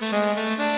Música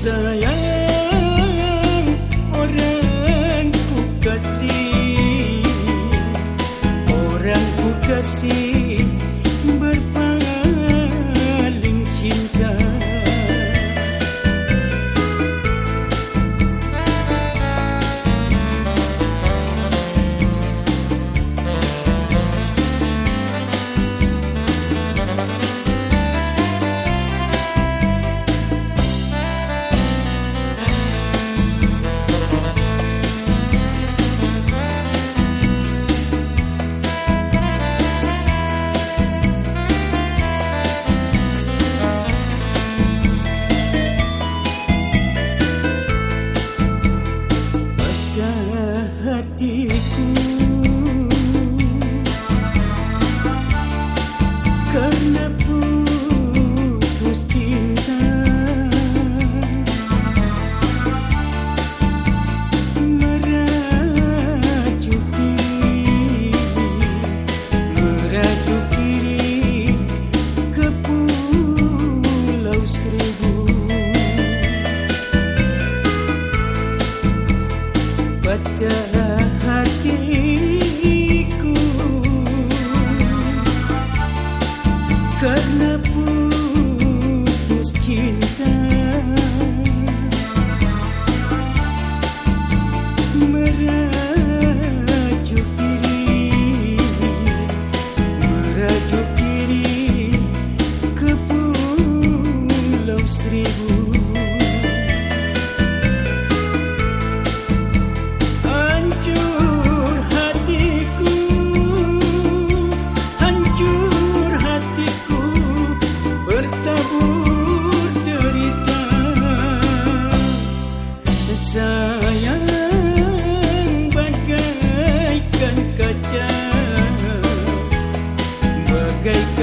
Sayang orangku kasih, See kasih. yeah.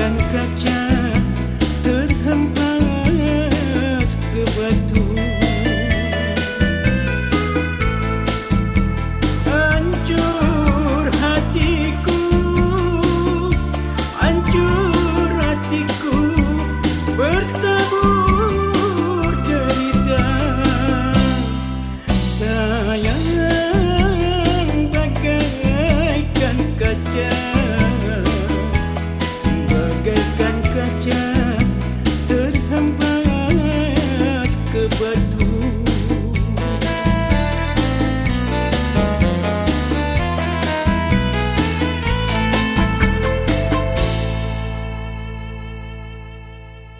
dan kerja